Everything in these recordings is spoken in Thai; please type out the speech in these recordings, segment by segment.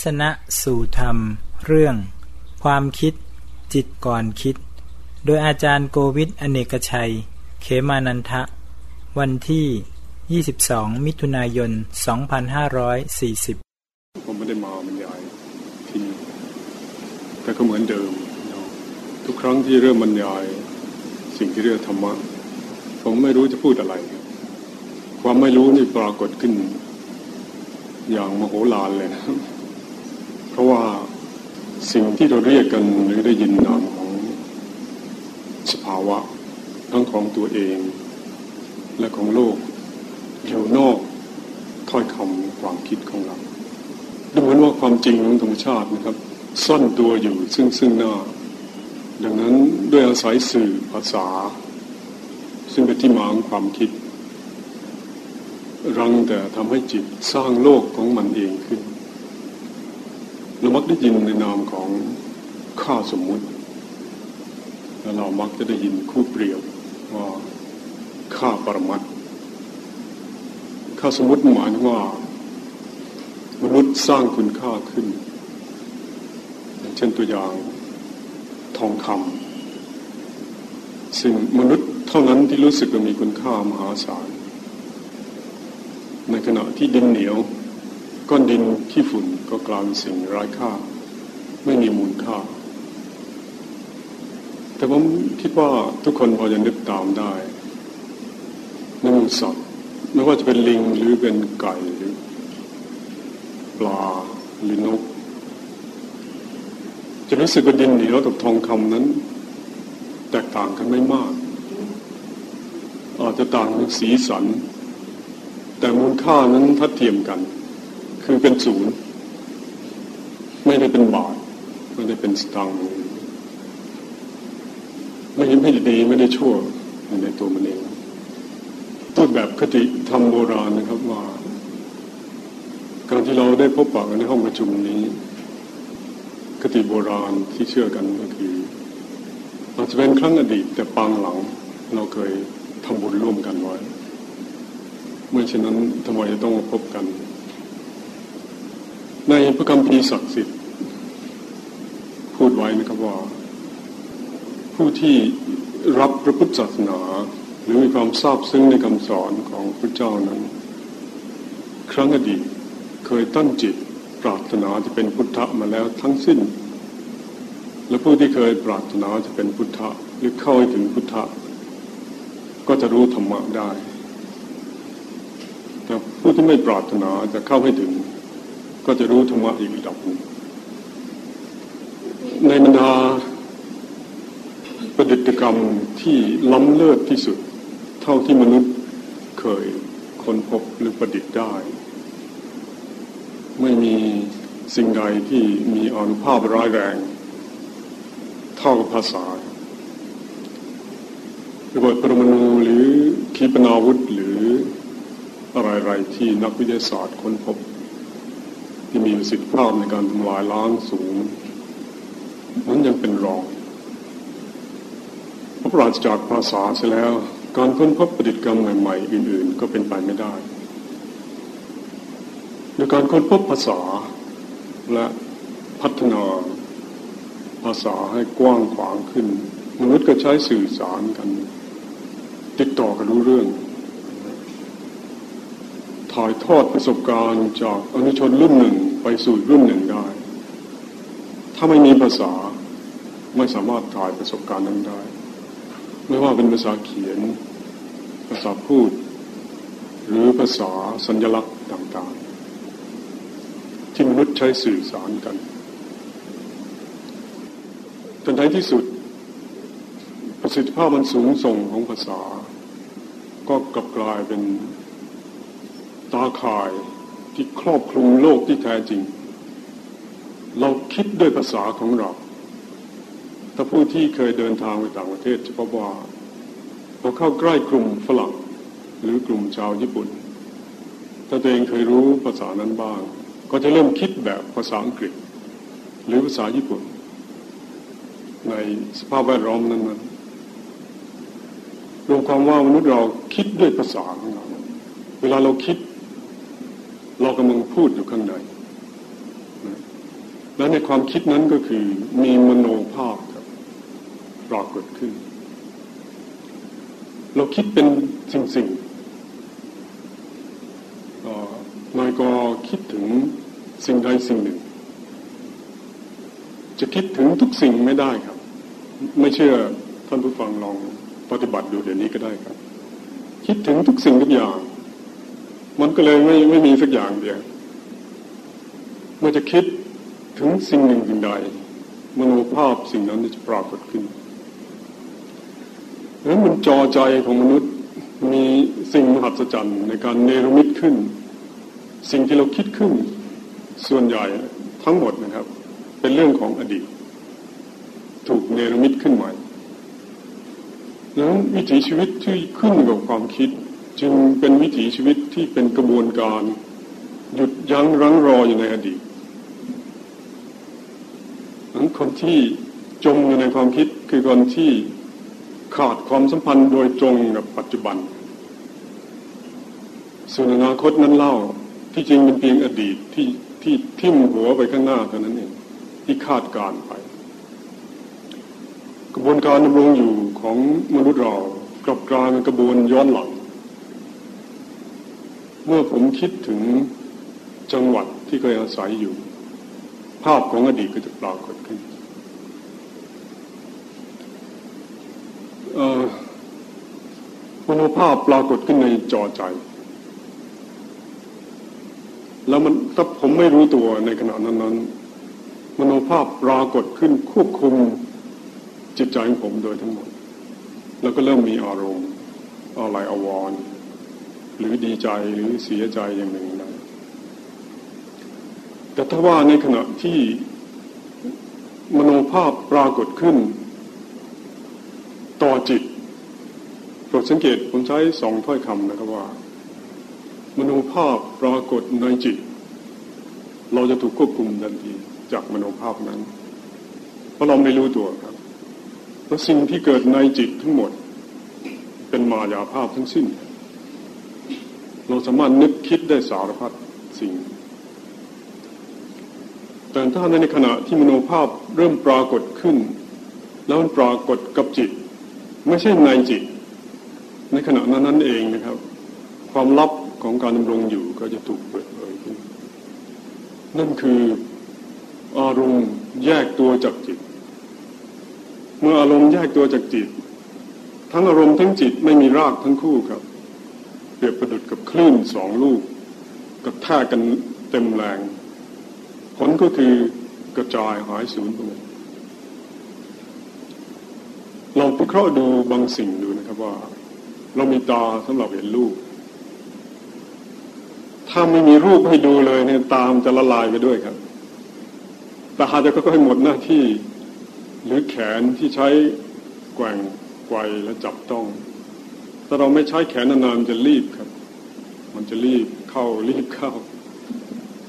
ทัศนะสู่ธรรม เรื่อง ความคิด จิตก่อนคิด โดยอาจารย์โกวิทอเนกชัย เขมานันทะ วันที่ 22 มิถุนายน 2540 ผมไม่ได้มาบรรยายที่นี่แต่ก็เหมือนเดิม ทุกครั้งที่เริ่มบรรยาย สิ่งที่เรียกธรรมะ ผมไม่รู้จะพูดอะไร ความไม่รู้นี่ปรากฏขึ้นอย่างมโหฬารเลยนะ เพราะว่าสิ่งที่เราเรียกกันหรือได้ยินนามของสภาวะ ทั้งของตัวเอง และของโลกอยู่นอกถ้อยคำความคิดของเราดูเหมือนว่าความจริงของธรรมชาตินะครับ ซ่อนตัวอยู่ซึ่งซึ่งหน้า ดังนั้นด้วยอาศัยสื่อภาษา ซึ่งเป็นที่มาของความคิด รังแต่ทำให้จิตสร้างโลกของมันเองขึ้น เรามักได้ยินในนามของข้าสมมุติ แล้วเรามักจะได้ยินคู่เปรียบว่าข้าปรมัตข้าสมมุติหมายว่า มนุษย์สร้างคุณค่าขึ้น เช่นตัวอย่างทองคำซึ่งมนุษย์เท่านั้นที่รู้สึกว่ามีคุณค่ามหาศาลในขณะที่ดินเหนียว ก้อนดินขี้ฝุ่นก็กลายเป็นสิ่งไร้ค่า ไม่มีมูลค่า แต่ผมคิดว่าทุกคนพอจะนึกตามได้ในมูสัตว์ไม่ว่าจะเป็นลิงหรือเป็นไก่หรือปลาหรือนก จะรู้สึกว่าดินเหนียวกับทองคำนั้น แตกต่างกันไม่มาก อาจจะต่างในสีสัน แต่มูลค่านั้นทัดเทียมกัน คือเป็นศูนย์ ไม่ได้เป็นบาทไม่ได้เป็นสตางค์ไม่ไม่ดีไม่ได้ชั่วในตัวมันเองต้นแบบคติธรรมโบราณนะครับว่า การที่เราได้พบปะกันในห้องประชุมนี้ คติโบราณที่เชื่อกันก็คืออาจจะเป็นครั้งอดีตแต่ปางหลัง เราเคยทำบุญร่วมกันไว้เมื่อฉะนั้นทำไมจะต้องมาพบกัน ในพระคัมภีร์ศักดิ์สิทธิ์ พูดไว้นะครับว่า ผู้ที่รับพระพุทธศาสนา หรือมีความทราบซึ้งในคำสอนของพระเจ้านั้น ครั้งอดีตเคยตั้งจิตปรารถนาจะเป็นพุทธะมาแล้วทั้งสิ้น และผู้ที่เคยปรารถนาจะเป็นพุทธะหรือเข้าถึงพุทธะก็จะรู้ธรรมะได้ แต่ผู้ที่ไม่ปรารถนาจะเข้าให้ถึง ก็จะรู้ธรรมะอีกระดับหนึ่งในบรรดาประดิษฐกรรมที่ล้ำเลิศที่สุด เท่าที่มนุษย์เคยค้นพบหรือประดิษฐ์ได้ ไม่มีสิ่งใดที่มีอนุภาพร้ายแรง เท่ากับภาษาระเบิดปรมาณูหรือขีปนาวุธหรืออะไรๆที่นักวิทยาศาสตร์ค้นพบ ที่มีประสิทธิภาพในการทำลายล้างสูง นั้นยังเป็นรองเพราะปราศจากภาษาเสียแล้ว การค้นพบประดิษฐ์กรรมใหม่ๆอื่น ๆ ก็เป็นไปไม่ได้ในการค้นพบภาษาและพัฒนาภาษาให้กว้างขวางขึ้นมนุษย์ก็ใช้สื่อสารกัน ติดต่อกันรู้เรื่อง ถ่ายทอดประสบการณ์จากอนุชนรุ่นหนึ่งไปสู่รุ่นหนึ่งได้ ถ้าไม่มีภาษาไม่สามารถถ่ายประสบการณ์นั้นได้ ไม่ว่าเป็นภาษาเขียน ภาษาพูด หรือภาษาสัญลักษณ์ต่างๆ ที่มนุษย์ใช้สื่อสารกันจนท้ายที่สุด ประสิทธิภาพมันสูงส่งของภาษา ก็กลับกลายเป็น ตาข่ายที่ครอบคลุมโลกที่แท้จริง เราคิดด้วยภาษาของเรา ถ้าผู้ที่เคยเดินทางไปต่างประเทศจะพบว่าพอเข้าใกล้กลุ่มฝรั่งหรือกลุ่มชาวญี่ปุ่น ถ้าตัวเองเคยรู้ภาษานั้นบ้าง ก็จะเริ่มคิดแบบภาษาอังกฤษ หรือภาษาญี่ปุ่น ในสภาพแวดล้อมนั้นนั้นรวมความว่ามนุษย์เราคิดด้วยภาษาของเราเวลาเราคิด เรากำลังพูดอยู่ข้างในและในความคิดนั้นก็คือมีมโนภาพครับปรากฏขึ้น เราคิดเป็นสิ่งสิ่งนายก็คิดถึงสิ่งใดสิ่งหนึ่ง จะคิดถึงทุกสิ่งไม่ได้ครับ ไม่เชื่อท่านผู้ฟังลองปฏิบัติดูเดี๋ยวนี้ก็ได้ครับ คิดถึงทุกสิ่งทุกอย่าง มันก็เลยไม่ไม่มีสักอย่างเดียว เมื่อจะคิดถึงสิ่งหนึ่งสิ่งใดมโนภาพสิ่งนั้นจะปรากฏขึ้นแล้วมันจอใจของมนุษย์มีสิ่งมหัศจรรย์ในการเนรมิตขึ้น สิ่งที่เราคิดขึ้น ส่วนใหญ่ทั้งหมดนะครับ เป็นเรื่องของอดีต ถูกเนรมิตขึ้นใหม่แล้ววิถีชีวิตที่ขึ้นกับความคิด จึงเป็นวิถีชีวิตที่เป็นกระบวนการ หยุดยั้งรั้งรออยู่ในอดีตคนที่จมอยู่ในความคิดคือคนที่ขาดความสัมพันธ์โดยตรงกับปัจจุบัน ส่วนอนาคตนั้นเล่าที่จริงเป็นเพียงอดีตที่ที่ทิ่มหัวไปข้างหน้าเท่านั้นเองที่คาดการไป กระบวนการดำรงอยู่ของมนุษย์เรากลับกลายเป็นกระบวนย้อนหลัง เมื่อผมคิดถึงจังหวัดที่เคยอาศัยอยู่ ภาพของอดีตก็จะปรากฏขึ้นมโนภาพปรากฏขึ้นในจอใจ แล้วมันถ้าผมไม่รู้ตัวในขณะนั้นนั้นมโนภาพปรากฏขึ้นควบคุมจิตใจของผมโดยทั้งหมด แล้วก็เริ่มมีอารมณ์อะไรอววร หรือดีใจหรือเสียใจอย่างหนึ่งใดแต่ถ้าว่าในขณะที่มโนภาพปรากฏขึ้น ต่อจิตโปรดสังเกตผมใช้สองถ้อยคำนะครับว่า มโนภาพปรากฏในจิต เราจะถูกควบคุมทันทีจากมโนภาพนั้น เพราะเราไม่รู้ตัวครับเพราะสิ่งที่เกิดในจิตทั้งหมด เป็นมายาภาพทั้งสิ้น เราสามารถนึกคิดได้สารพัดสิ่ง แต่ถ้าในขณะที่มโนภาพเริ่มปรากฏขึ้น แล้วมันปรากฏกับจิต ไม่ใช่ในจิต ในขณะนั้นนั่นเองนะครับ ความลับของการดำรงอยู่ก็จะถูกเปิดเผยขึ้น นั่นคืออารมณ์แยกตัวจากจิต เมื่ออารมณ์แยกตัวจากจิต ทั้งอารมณ์ทั้งจิตไม่มีรากทั้งคู่ครับ เปรียบประดุดกับคลื่นสองลูกกับแทกกันเต็มแรง ผลก็คือกระจายหายสูญไปหมดลองพิเคราะห์ดูบางสิ่งดูนะครับว่า เรามีตาสำหรับเห็นรูป ถ้าไม่มีรูปให้ดูเลยเนี่ยตามจะละลายไปด้วยครับตาจะก็ให้หมดหน้าที่ หรือแขนที่ใช้แกว่งไกวและจับต้อง ถ้าเราไม่ใช้แขนนานๆจะรีบครับ มันจะรีบเข้ารีบเข้า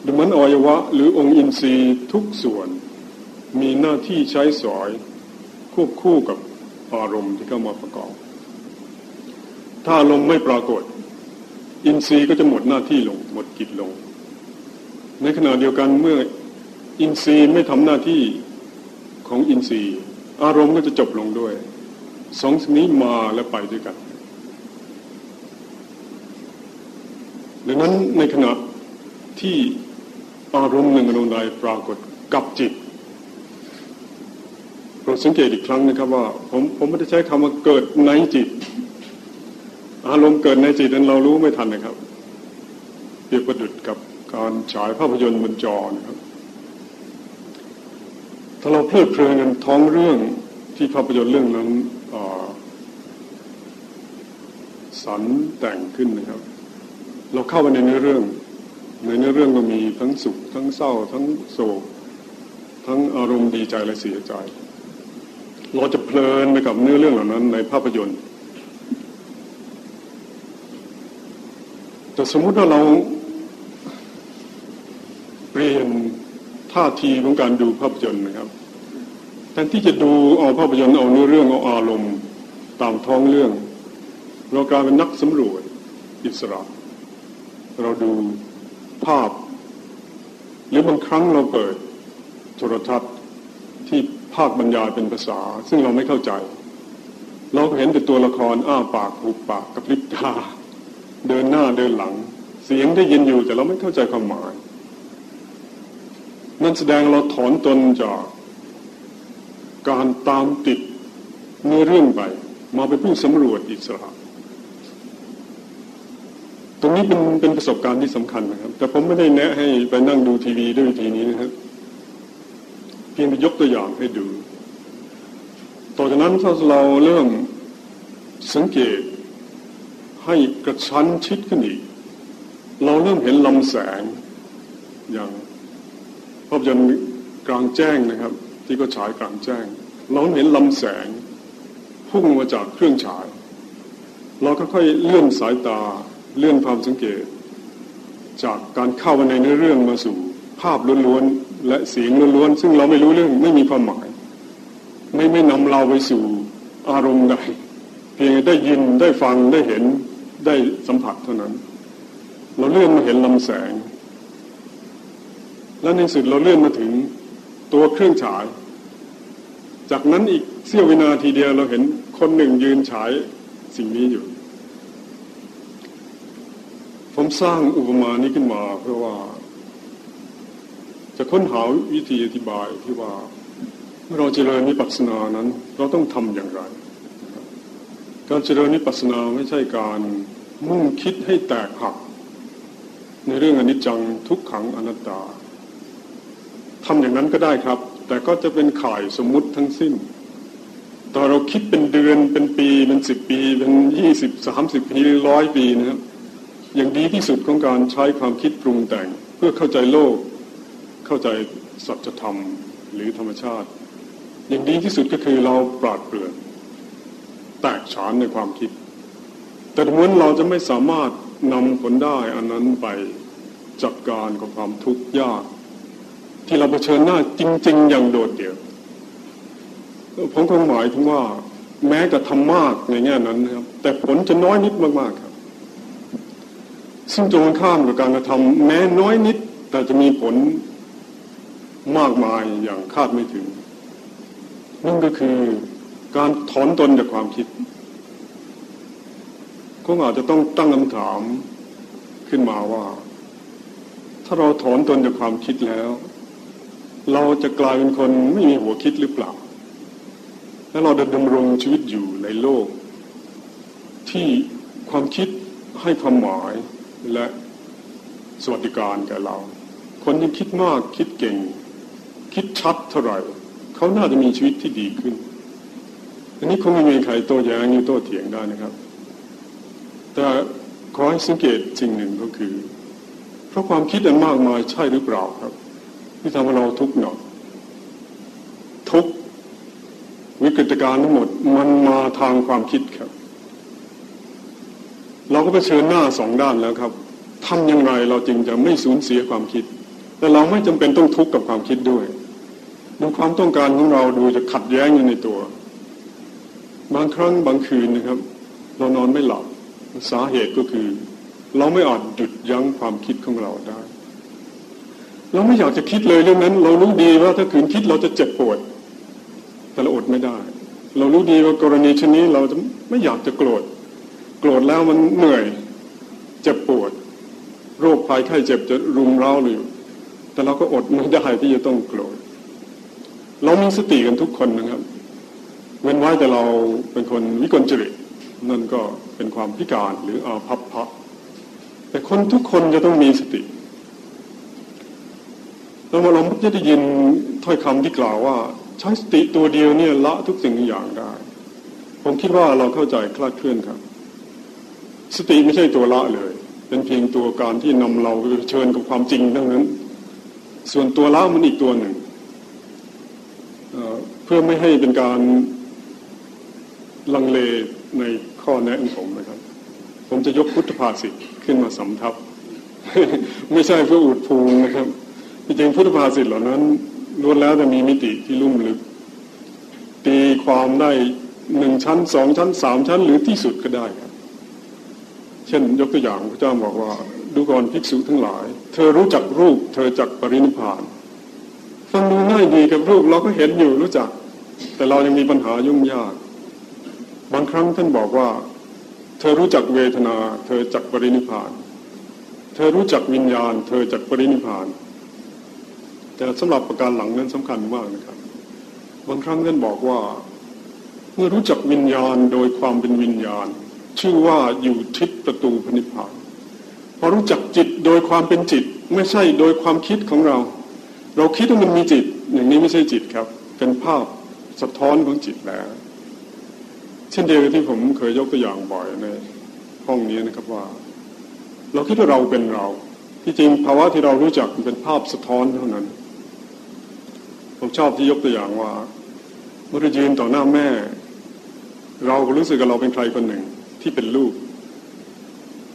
ดูเหมือนอวัยวะ หรือองค์อินทรีย์ทุกส่วน มีหน้าที่ใช้สอยควบคู่กับอารมณ์ที่เข้ามาประกอบ ถ้าลมไม่ปรากฏ อินทรีย์ก็จะหมดหน้าที่ลง หมดกิจลง ในขณะเดียวกันเมื่ออินทรีย์ไม่ทำหน้าที่ของอินทรีย์ อารมณ์ก็จะจบลงด้วยสองสิ่งนี้มาและไปด้วยกัน ดังนั้นในขณะที่อารมณ์หนึ่งอารมณ์ใดปรากฏกับจิตโปรดสังเกตอีกครั้งนะครับว่าผมผมไม่ได้ใช้คำว่าเกิดในจิต อารมณ์เกิดในจิตนั้นเรารู้ไม่ทันนะครับเปรียบประดุดกับการฉายภาพยนตร์บนจอนะครับ ถ้าเราเพลิดเพลินกันท้องเรื่องที่ภาพยนตร์เรื่องนั้นสรรแต่งขึ้นนะครับ เราเข้าไปในเนื้อเรื่อง ในเนื้อเรื่องก็มีทั้งสุข ทั้งเศร้า ทั้งโศก ทั้งอารมณ์ดีใจและเสียใจ เราจะเพลินไปกับเนื้อเรื่องเหล่านั้น ในภาพยนตร์ แต่สมมุติว่าเราเปลี่ยนท่าทีของการดูภาพยนตร์นะครับแทนที่จะดูเอาภาพยนตร์เอาเนื้อเรื่องเอาอารมณ์ตามท้องเรื่อง เรากลายเป็นนักสำรวจอิสระ เราดูภาพ หรือบางครั้งเราเปิดโทรทัศน์ที่ภาคบรรยายเป็นภาษา ซึ่งเราไม่เข้าใจ เราเห็นแต่ตัวละครอ้าปากหุบปากกระพริบตาเดินหน้าเดินหลัง เสียงได้ยินอยู่แต่เราไม่เข้าใจความหมาย นั่นแสดงเราถอนตนจากการตามติดเนื้อเรื่องไป มาเป็นผู้สำรวจอิสระ ตรงนี้เป็นเป็นประสบการณ์ที่สำคัญนะครับ แต่ผมไม่ได้แนะให้ไปนั่งดูทีวีด้วยทีนี้นะครับ เพียงแต่ยกตัวอย่างให้ดูต่อจากนั้นถ้าเราเริ่มสังเกตให้กระชั้นชิดขึ้นอีก เราเริ่มเห็นลำแสงอย่างภาพยนตร์กลางแจ้งนะครับ ที่ก็ฉายกลางแจ้ง เราเห็นลำแสงพุ่งมาจากเครื่องฉาย เราก็ค่อยเลื่อนสายตา เลื่อนความสังเกต จากการเข้ามาในเนื้อเรื่องมาสู่ ภาพล้วนๆและเสียงล้วนๆซึ่งเราไม่รู้เรื่องไม่มีความหมาย ไม่ไม่นำเราไปสู่อารมณ์ใดเพียงได้ยินได้ฟังได้เห็นได้สัมผัสเท่านั้น เราเลื่อนมาเห็นลำแสง และในสุดเราเลื่อนมาถึงตัวเครื่องฉาย จากนั้นอีกเสี้ยววินาทีเดียวเราเห็นคนหนึ่งยืนฉายสิ่งนี้อยู่ ผมสร้างอุปมานี้ขึ้นมาเพื่อว่า จะค้นหาวิธีอธิบายที่ว่าเมื่อเราเจริญนิพพานานั้น เราต้องทำอย่างไร การเจริญนิพพานาไม่ใช่การมุ่งคิดให้แตกหัก ในเรื่องอนิจจังทุกขังอนัตตาทำอย่างนั้นก็ได้ครับ แต่ก็จะเป็นข่ายสมมุติทั้งสิ้นตอนเราคิดเป็นเดือนเป็นปีเป็นสิบปี เป็นยี่สิบสามสิบปีร้อยปีนะครับ อย่างดีที่สุดของการใช้ความคิดปรุงแต่ง เพื่อเข้าใจโลก เข้าใจสัจธรรมหรือธรรมชาติ อย่างดีที่สุดก็คือเราปราดเปรื่อง แตกฉานในความคิด แต่เหมือเราจะไม่สามารถนำผลได้อันนั้นไปจัดการกับความทุกข์ยาก ที่เราเผชิญหน้าจริง ๆ อย่างโดดเดี่ยวผมคงหมายถึงว่า แม้จะทำมากในแง่นั้นนะครับ แต่ผลจะน้อยนิดมากๆครับ ซึ่งตรงข้ามกับการกระทำแม้น้อยนิด แต่จะมีผลมากมายอย่างคาดไม่ถึง นั่นก็คือการถอนตนจากความคิดก็อาจจะต้องตั้งคำถามขึ้นมาว่า ถ้าเราถอนตนจากความคิดแล้ว เราจะกลายเป็นคนไม่มีหัวคิดหรือเปล่า และเราจะดำรงชีวิตอยู่ในโลก ที่ความคิดให้ความหมาย และสวัสดิการแก่เรา คนที่คิดมากคิดเก่ง คิดชัดเท่าไหร่เขาน่าจะมีชีวิตที่ดีขึ้น อันนี้คงไม่มีใครโต้แย้งหรือโต้เถียงได้นะครับ แต่ขอให้สังเกตสิ่งหนึ่งก็คือ เพราะความคิดอันมากมายใช่หรือเปล่าครับ ที่ทำให้เราทุกข์หนักทุกวิกฤตการณ์ทั้งหมดมันมาทางความคิดครับ ก็ไปเชิญหน้าสองด้านแล้วครับทำยังไงเราจึงจะไม่สูญเสียความคิด แต่เราไม่จำเป็นต้องทุกข์กับความคิดด้วย ดูความต้องการของเราดูจะขัดแย้งอยู่ในตัว บางครั้งบางคืนนะครับ เรานอนไม่หลับสาเหตุก็คือ เราไม่อาจหยุดยั้งความคิดของเราได้ เราไม่อยากจะคิดเลยเรื่องนั้น เรารู้ดีว่าถ้าคืนคิดเราจะเจ็บปวด แต่เราอดไม่ได้ เรารู้ดีว่ากรณีชนนี้เราจะไม่อยากจะโกรธ โกรธแล้วมันเหนื่อยเจ็บปวด โรคภัยไข้เจ็บจะรุมเร้าอยู่แต่เราก็อดไม่ได้ที่จะต้องโกรธเรามีสติกันทุกคนนะครับ เว้นไว้แต่เราเป็นคนวิกลจริตนั่นก็เป็นความพิการหรืออาภัพพะแต่คนทุกคนจะต้องมีสติแล้วเรามักจะได้ยินถ้อยคำที่กล่าวว่า ใช้สติตัวเดียวเนี่ยละทุกสิ่งทุกอย่างได้ ผมคิดว่าเราเข้าใจคลาดเคลื่อนครับ สติไม่ใช่ตัวละเลย เป็นเพียงตัวการที่นำเราไปเชิญกับความจริงเทั้งนั้น ส่วนตัวละมันอีกตัวหนึ่งเพื่อไม่ให้เป็นการลังเลในข้อแนะนำผมนะครับ ผมจะยกพุทธภาษิตขึ้นมาสำทับ ไม่ใช่เพื่ออุดพูงนะครับจริงพุทธภาษิตเหล่านั้นล้วนแล้วจะมีมิติที่ลุ่มลึก ตีความได้หนึ่งชั้นสองชั้นสามชั้นหรือที่สุดก็ได้ครับ ช่นยกตัวอย่างพระเจ้าบอกว่า ดูก่อนภิกษุทั้งหลาย เธอรู้จักรูป เธอจักปรินิพานฟังดูง่ายดีกับรูปเราก็เห็นอยู่รู้จัก แต่เรายังมีปัญหายุ่งยาก บางครั้งท่านบอกว่า เธอรู้จักเวทนา เธอจักปรินิพาน เธอรู้จักวิญญาณ เธอจักปรินิพาน แต่สำหรับประการหลังนั้นสำคัญมากนะครับ บางครั้งท่านบอกว่า เมื่อรู้จักวิญญาณโดยความเป็นวิญญาณ ชื่อว่าอยู่ทิศประตูพนิพานพอรู้จักจิตโดยความเป็นจิต ไม่ใช่โดยความคิดของเรา เราคิดว่ามันมีจิต อย่างนี้ไม่ใช่จิตครับ เป็นภาพสะท้อนของจิตแล้ว เช่นเดียวกับที่ผมเคยยกตัวอย่างบ่อยในห้องนี้นะครับว่า เราคิดว่าเราเป็นเรา ที่จริงภาวะที่เรารู้จักเป็นภาพสะท้อนเท่านั้น ผมชอบที่ยกตัวอย่างว่าเมื่อเรายืนต่อหน้าแม่ เราก็รู้สึกว่าเราเป็นใครคนหนึ่ง ที่เป็นลูก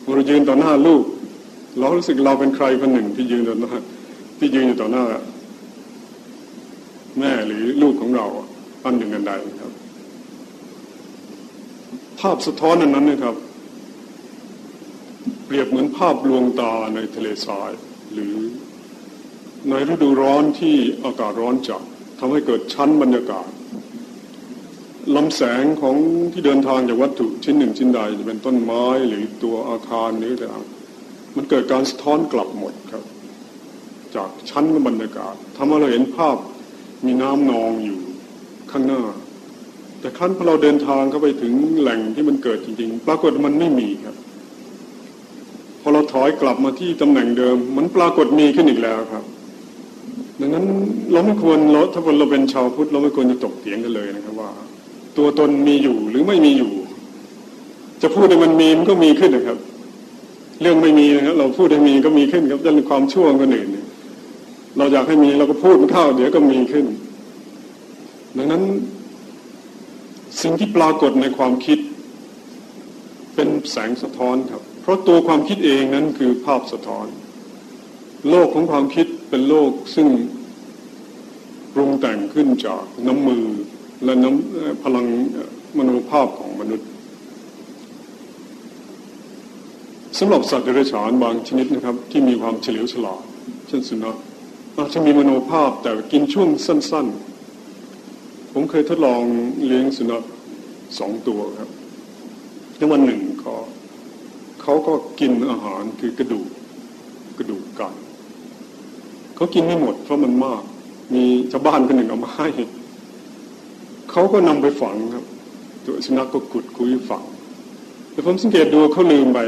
เมื่อเรายืนต่อหน้าลูก เรารู้สึกเราเป็นใครคนหนึ่งที่ยืนต่อหน้าที่ยืนอยู่ต่อหน้า แม่หรือลูกของเราอันหนึ่งอันใดครับ ภาพสะท้อนอันนั้นนะครับ เปรียบเหมือนภาพลวงตาในทะเลทราย หรือในฤดูร้อนที่อากาศร้อนจัดทำให้เกิดชั้นบรรยากาศ ลำแสงของที่เดินทางจากวัตถุชิ้นหนึ่งชิ้นใดจะเป็นต้นไม้หรือตัวอาคารหรืออะไรมันเกิดการสะท้อนกลับหมดครับ จากชั้นบรรยากาศทำให้เราเห็นภาพมีน้ำนองอยู่ข้างหน้า แต่ครั้นพอเราเดินทางเข้าไปถึงแหล่งที่มันเกิดจริง ๆ ปรากฏมันไม่มีครับ พอเราถอยกลับมาที่ตำแหน่งเดิม มันปรากฏมีขึ้นอีกแล้วครับดังนั้นเราไม่ควรเราถ้าเราเป็นชาวพุทธเราไม่ควรจะตกเถียงกันเลยนะครับว่า ตัวตนมีอยู่หรือไม่มีอยู่ จะพูดให้มันมีมันก็มีขึ้นนะครับ เรื่องไม่มีนะครับเราพูดให้มีก็มีขึ้นครับจะเป็นความชั่วคนอื่นเราอยากให้มีเราก็พูดมันเข้าเดี๋ยวก็มีขึ้น ดังนั้น สิ่งที่ปรากฏในความคิด เป็นแสงสะท้อนครับ เพราะตัวความคิดเองนั้นคือภาพสะท้อน โลกของความคิดเป็นโลกซึ่งปรุงแต่งขึ้นจากน้ำมือ และน้ำพลังมโนภาพของมนุษย์สำหรับสัตว์เดรัจฉานบางชนิดนะครับ ที่มีความเฉลียวฉลาดเช่นสุนัขอาจจะมีมโนภาพแต่กินช่วงสั้น ๆ ผมเคยทดลองเลี้ยงสุนัขสองตัวครับในวันหนึ่งเขาเขาก็กินอาหารคือกระดูกกระดูกไก่เขากินไม่หมดเพราะมันมาก มีชาวบ้านคนหนึ่งเอามาให้ เขาก็นำไปฝังครับ ตัวสุนัขกก็กุดคุยฝังแต่ผมสังเกตดูเขาลืมไป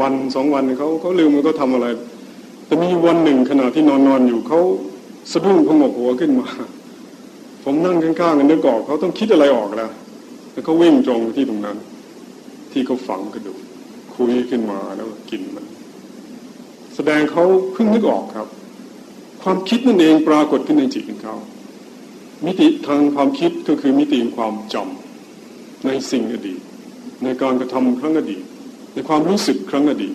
วันสองวันเขาเขาลืมมันก็ทำอะไร แต่มีวันหนึ่งขณะที่นอนนอนอยู่เขาสะดุ้งพงกหัวขึ้นมา ผมนั่งข้างๆกันนึกออกเขาต้องคิดอะไรออกแล้วแล้วเขาวิ่งตรงที่ตรงนั้น ที่เขาฝังกระดูกคุยขึ้นมาแล้วกินมัน แสดงเขาเพิ่งนึกออกครับ ความคิดนั่นเองปรากฏขึ้นในจิตของเขา มิติทางความคิดก็คือมิติความจำในสิ่งอดีต ในการกระทำครั้งอดีต ในความรู้สึกครั้งอดีต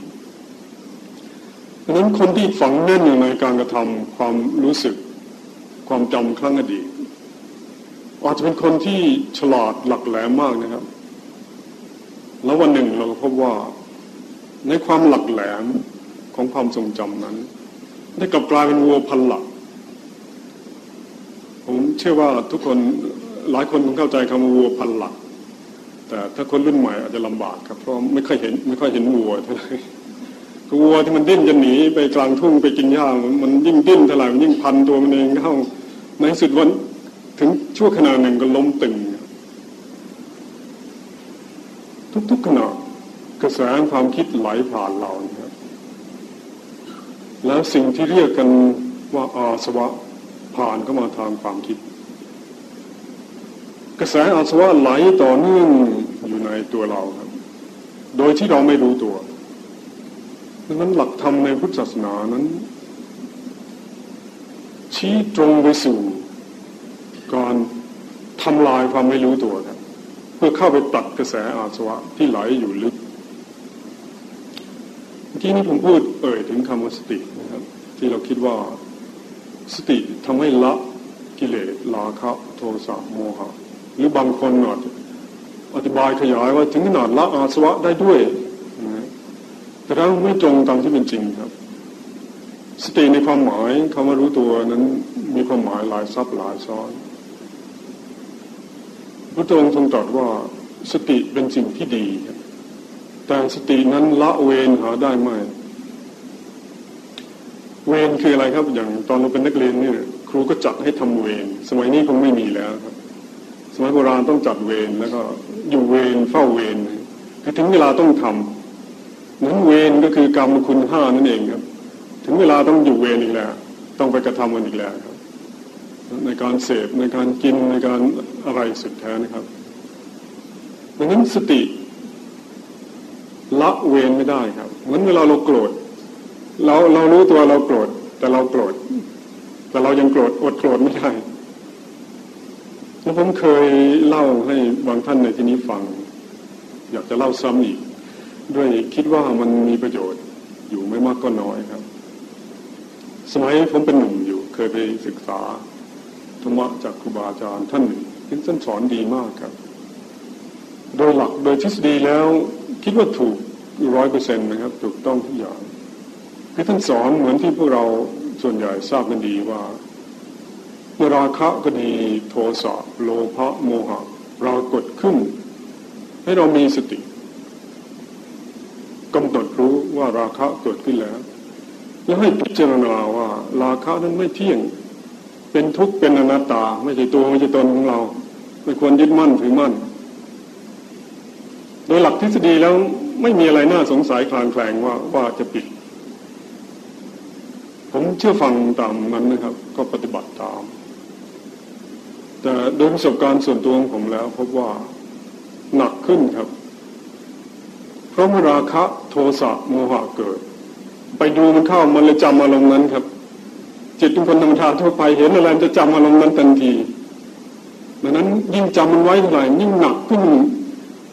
ดังนั้นคนที่ฝังแน่นอยู่ในการกระทำความรู้สึก ความจำครั้งอดีตอาจจะเป็นคนที่ฉลาดหลักแหลมมากนะครับ แล้ววันหนึ่งเราก็พบว่าในความหลักแหลมของความทรงจำนั้น ได้กลับกลายเป็นวัวพันหลัก เชื่อว่าทุกคนหลายคนคงเข้าใจคำว่าวัวพันหลัก แต่ถ้าคนรุ่นใหม่อาจจะลำบากครับเพราะไม่ค่อยเห็นไม่ค่อยเห็นวัวเท่าไหร่วัวที่มันดิ้นจะหนีไปกลางทุ่งไปกินหญ้ามันยิ่งดิ้นเท่าไหร่ยิ่งพันตัวมันเองเข้าในสุดวันถึงชั่วขณะหนึ่งก็ล้มตึง ทุกๆขณะกระแสความคิดไหลผ่านเราครับแล้วสิ่งที่เรียกกันว่าอาสวะ ผ่านเข้ามาทางความคิด กระแสอาสวะไหลต่อเนื่องอยู่ในตัวเราครับ โดยที่เราไม่รู้ตัวดังนั้นหลักธรรมในพุทธศาสนานั้น ชี้ตรงไปสู่การทำลายความไม่รู้ตัวครับ เพื่อเข้าไปตัดกระแสอาสวะที่ไหลอยู่ลึกเมื่นี้ผมพูดเอ่ยถึงคำว่าสตินะครับ ที่เราคิดว่า สติทำให้ละกิเลสราคะโทสะโมหะหรือบางคนอาจอธิบายขยายว่าถึงขนาดละอาสวะได้ด้วยนะแต่เราไม่ตรงตามที่เป็นจริงครับ สติในความหมายคำว่ารู้ตัวนั้นมีความหมายหลายซับหลายซ้อนพระองค์ทรงตรัสว่าสติเป็นสิ่งที่ดี แต่สตินั้นละเวนหาได้ไหม เวรคืออะไรครับ อย่างตอนเราเป็นนักเรียนเนี่ยครูก็จัดให้ทำเวรสมัยนี้คงไม่มีแล้วครับ สมัยโบราณต้องจัดเวรแล้วก็อยู่เวรเฝ้าเวรคือถึงเวลาต้องทำนั้นเวรก็คือกรรมคุณห้านั่นเองครับ ถึงเวลาต้องอยู่เวรอีกแล้ว ต้องไปกระทำมันอีกแล้วครับ ในการเสพในการกินในการอะไรสุดแท้นะครับดังนั้นสติละเวรไม่ได้ครับเหมือนเวลาเราโกรธ เราเรารู้ตัวเราโกรธแต่เราโกรธแต่เรายังโกรธอดโกรธไม่ได้แล้วผมเคยเล่าให้บางท่านในที่นี้ฟัง อยากจะเล่าซ้ำอีก ด้วยคิดว่ามันมีประโยชน์อยู่ไม่มากก็น้อยครับ สมัยผมเป็นหนุ่มอยู่ เคยไปศึกษาธรรมะจากครูบาอาจารย์ท่านหนึ่งท่านสอนดีมากครับ โดยหลักโดยทฤษฎีแล้ว คิดว่าถูกร้อยเปอร์เซ็นต์นะครับ ถูกต้องทุกอย่าง คือท่านสอนเหมือนที่พวกเราส่วนใหญ่ทราบกันดีว่าเมื่อราคะก็ดีโทสะโลภะโมหะเรากดขึ้น ให้เรามีสติกำหนดรู้ว่าราคะเกิดขึ้นแล้ว แล้วให้พิจารณาว่า ราคะนั้นไม่เที่ยง เป็นทุกข์เป็นอนัตตา ไม่ใช่ตัวไม่ใช่ตนของเรา ไม่ควรยึดมั่นถือมั่น โดยหลักทฤษฎีแล้วไม่มีอะไรน่าสงสัยคลางแคลงว่าว่าจะผิด เชื่อฟังตามนั้นนะครับ ก็ปฏิบัติตาม แต่โดยประสบการณ์ส่วนตัวของผมแล้วพบว่าหนักขึ้นครับ เพราะเมื่อราคะโทสะโมหะเกิด ไปดูมันเข้ามันเลยจำอารมณ์นั้นครับ จิตทุกคนธรรมชาทั่วไปเห็นอะไรจะจำอารมณ์นั้นทันทีดังนั้นยิ่งจำมันไว้เท่าไหร่ยิ่งหนักขึ้น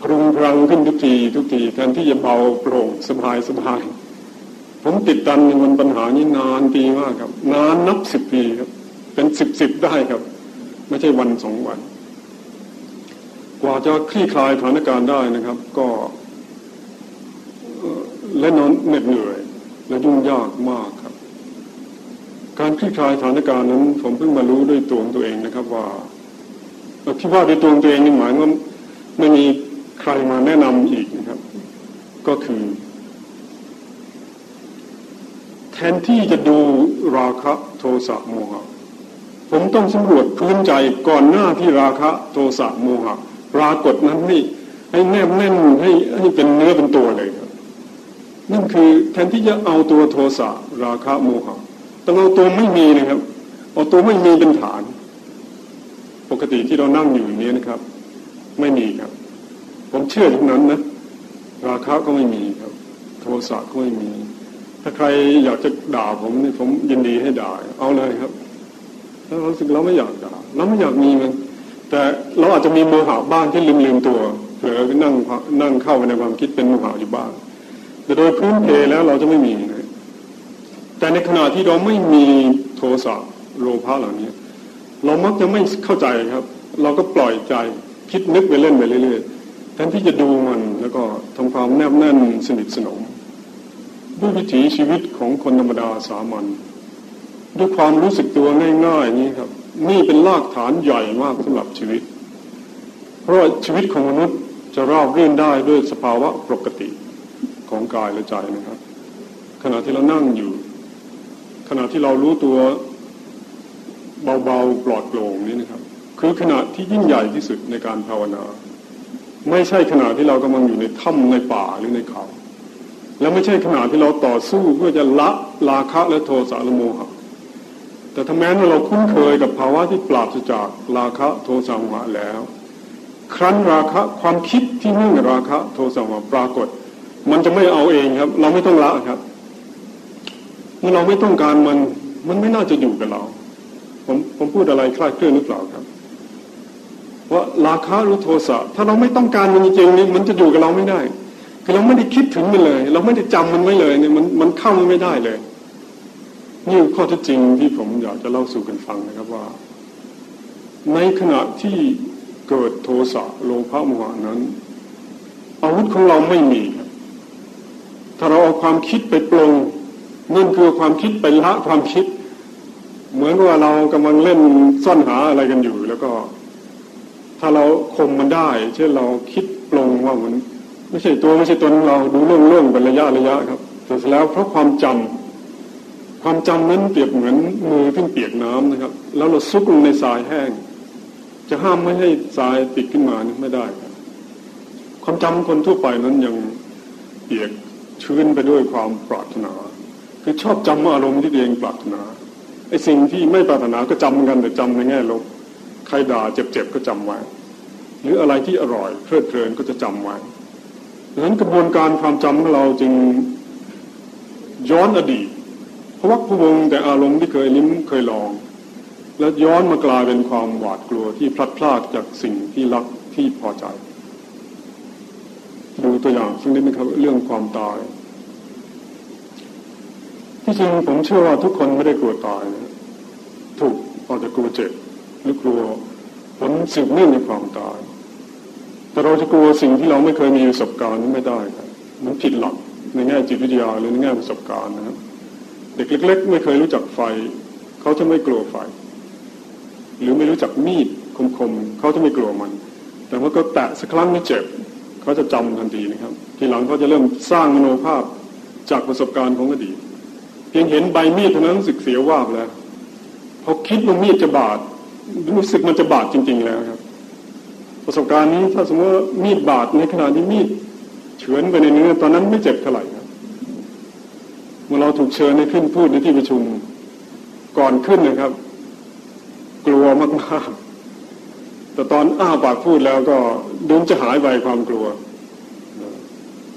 พรุงพรังขึ้นทุกทีทุกทีแทนที่จะเบาโปร่งสบายสบาย ผมติดตันในมันปัญหานี้นานปีมากครับ นานนับสิบปีครับ เป็นสิบสิบได้ครับ ไม่ใช่วันสองวัน กว่าจะคลี่คลายสถานการณ์ได้นะครับ ก็และนอนเหน็ดเหนื่อย และยุ่งยากมากครับ การคลี่คลายสถานการณ์นั้น ผมเพิ่งมารู้ด้วยตัวของตัวเองนะครับ ว่าที่ว่าด้วยตัวตัวเองนี่หมายว่าไม่มีใครมาแนะนำอีกนะครับ ก็คือ ทนที่จะดูราคะโทสะโมหะผมต้องสำรวจพื้นใจก่อนหน้าที่ราคะโทสะโมหะปรากฏนั้นให้ให้แนบแน่นให้ให้เป็นเนื้อเป็นตัวเลยครับนั่นคือแทนที่จะเอาตัวโทสะราคะโมหะต้องเอาตัวไม่มีนะครับเอาตัวไม่มีเป็นฐาน ปกติที่เรานั่งอยู่อย่างนี้นะครับ ไม่มีครับ ผมเชื่ออย่างนั้นนะ ราคะก็ไม่มีครับ โทสะก็ไม่มี ถ้าใครอยากจะด่าผมนี่ผมยินดีให้ด่า เอาเลยครับถ้าเราสึกเราไม่อยากด่าเราไม่อยากมีมันแต่เราอาจจะมีโมหะบ้างที่ลืมลืมตัวเผลอนั่งนั่งเข้าไปในความคิดเป็นโมหะอยู่บ้างแต่โดยพื้นเพแล้วเราจะไม่มีนะแต่ในขณะที่เราไม่มีโทสะโลภะเหล่านี้เรามักจะไม่เข้าใจครับ เราก็ปล่อยใจคิดนึกไปเล่นไปเรื่อยๆแทนที่จะดูมันแล้วก็ทำความแนบแน่นสนิทสนม ด้วยวิถีชีวิตของคนธรรมดาสามัญด้วยความรู้สึกตัวง่ายๆนี้ครับ นี่เป็นรากฐานใหญ่มากสำหรับชีวิต เพราะชีวิตของมนุษย์จะราบรื่นได้ด้วยสภาวะปกติของกายและใจนะครับ ขณะที่เรานั่งอยู่ ขณะที่เรารู้ตัวเบาๆปลอดโปร่งนี้นะครับ คือขณะที่ยิ่งใหญ่ที่สุดในการภาวนา ไม่ใช่ขณะที่เรากำลังอยู่ในถ้ำในป่าหรือในเขา แล้วไม่ใช่ขนาดที่เราต่อสู้เพื่อจะละราคะและโทสะและโมหะแต่ถ้าแม้ว่าเราคุ้นเคยกับภาวะที่ปราศจากราคะโทสะโมหะแล้ว ครั้นราคะความคิดที่มุ่งราคะโทสะโมหะปรากฏ มันจะไม่เอาเองครับ เราไม่ต้องละครับเมื่อเราไม่ต้องการมันมันไม่น่าจะอยู่กับเรา ผมผมพูดอะไรคลาดเคลื่อนหรือเปล่าครับว่าราคะหรือโทสะถ้าเราไม่ต้องการมันจริงๆนี่มันจะอยู่กับเราไม่ได้ คือเราไม่ได้คิดถึงมันเลย เราไม่ได้จำมันไว้เลยเนี่ยมันมันเข้ามันไม่ได้เลย นี่ข้อเท็จจริงที่ผมอยากจะเล่าสู่กันฟังนะครับว่า ในขณะที่เกิดโทสะโลภะโมหะนั้น อาวุธของเราไม่มีครับถ้าเราเอาความคิดไปปลงนั่นคือความคิดไปละความคิด เหมือนว่าเรากำลังเล่นซ่อนหาอะไรกันอยู่ แล้วก็ ถ้าเราคมมันได้ เช่นเราคิดปลงว่ามัน ไม่ใช่ตัวไม่ใช่ตนเราดูเรื่องเรื่องเป็นระยะระยะครับแต่แล้วเพราะความจำความจำนั้นเปรียบเหมือนมือที่เปียกน้ำนะครับ แล้วเราซุกลงในทรายแห้ง จะห้ามไม่ให้ทรายติดขึ้นมานี่ไม่ได้ครับความจำคนทั่วไปนั้นยังเปียกชื้นไปด้วยความปรารถนา คือชอบจำอารมณ์ที่ตัวเองปรารถนาไอ้สิ่งที่ไม่ปรารถนาก็จำกันแต่จำในแง่ลบใครด่าเจ็บๆก็จำไว้ หรืออะไรที่อร่อยเพลิดเพลินก็จะจำไว้ ดังนั้นกระบวนการความจำของเราจึงย้อนอดีตเพราะว่าพวงแต่อารมณ์ที่เคยลิ้มเคยลอง แล้วย้อนมากลายเป็นความหวาดกลัวที่พลัดพรากจากสิ่งที่รักที่พอใจ ดูตัวอย่างสักนิดนะครับเรื่องความตาย ที่จริงผมเชื่อว่าทุกคนไม่ได้กลัวตายนะถูกอาจจะกลัวเจ็บหรือกลัวผลสืบเนื่องในความตาย แต่เราจะกลัวสิ่งที่เราไม่เคยมีประสบการณ์ไม่ได้ครับมันผิดหลักในแง่จิตวิทยาหรือในแง่ประสบการณ์นะครับ เด็กเล็ก ๆ ไม่เคยรู้จักไฟ เขาจะไม่กลัวไฟ หรือไม่รู้จักมีดคมๆเขาจะไม่กลัวมัน แต่ว่าก็แตะสักครั้งไม่เจ็บเขาจะจำทันทีนะครับ ทีหลังเขาจะเริ่มสร้างมโนภาพจากประสบการณ์ของอดีตเพียงเห็นใบมีดเท่านั้นรู้สึกเสียวาบแล้วพอคิดว่ามีดจะบาดรู้สึกมันจะบาดจริง ๆ แล้วครับ ประสบการณ์นี้ถ้าสมมติว่ามีดบาดในขณะที่มีดเฉือนไปในเนื้อตอนนั้นไม่เจ็บเท่าไหร่ครับเมื่อเราถูกเชิญให้ขึ้นพูดในที่ประชุมก่อนขึ้นนะครับ กลัวมากๆแต่ตอนอ้าปากพูดแล้วก็ดูจะหายไปความกลัว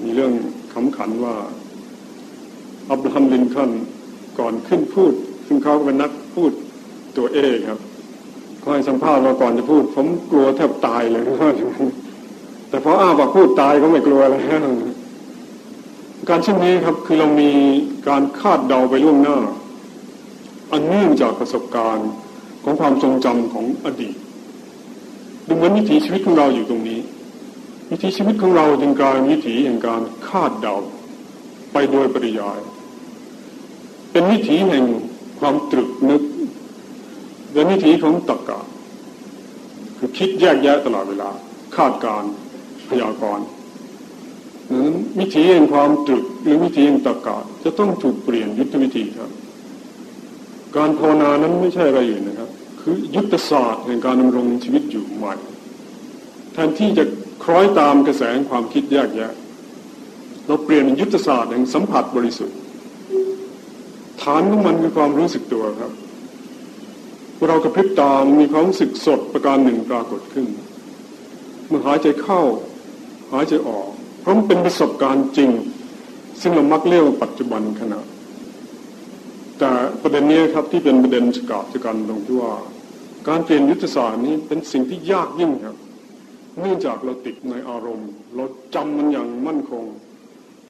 มีเรื่องขำขันว่าอับราฮัมลินคอนก่อนขึ้นพูด ซึ่งเขาเป็นนักพูดตัวเอครับ ขาให้สัมภาษณ์ว่าก่อนจะพูด ผมกลัวแทบตายเลยแต่พออ้าปากพูดตายก็ไม่กลัวแล้วการเช่นนี้ครับคือเรามีการคาดเดาไปล่วงหน้า อันเนื่องจากประสบการณ์ของความทรงจำของอดีตดูเหมือนวิถีชีวิตของเราอยู่ตรงนี้ วิถีชีวิตของเราจึงกลายวิถีแห่งการคาดเดาไปโดยปริยาย เป็นวิถีแห่งความตรึกนึก เป็นวิถีของตรรกะคือคิดแยกแยะตลอดเวลา คาดการพยากรณ์นั้นวิธีแห่งความตรึกหรือวิธีแห่งตรรกะจะต้องถูกเปลี่ยนยุทธวิธีครับ การภาวนานั้นไม่ใช่อะไรอื่นนะครับ คือยุทธศาสตร์แห่งการดำรงชีวิตอยู่ใหม่แทนที่จะคล้อยตามกระแสความคิดแยกแยะ เราเปลี่ยนยุทธศาสตร์แห่งสัมผัสบริสุทธิ์ ฐานของมันคือความรู้สึกตัวครับ เรากระพริบตามีความรู้สึกสดประการหนึ่งปรากฏขึ้นเมื่อหายใจเข้าหายใจออกเพราะมันเป็นประสบการณ์จริง ซึ่งเรามักเรียกว่าปัจจุบันขณะ แต่ประเด็นนี้ครับที่เป็นประเด็นฉกาบฉกันตรงที่ว่า การเปลี่ยนยุทธศาสตร์นี้เป็นสิ่งที่ยากยิ่งครับเนื่องจากเราติดในอารมณ์ เราจำมันอย่างมั่นคง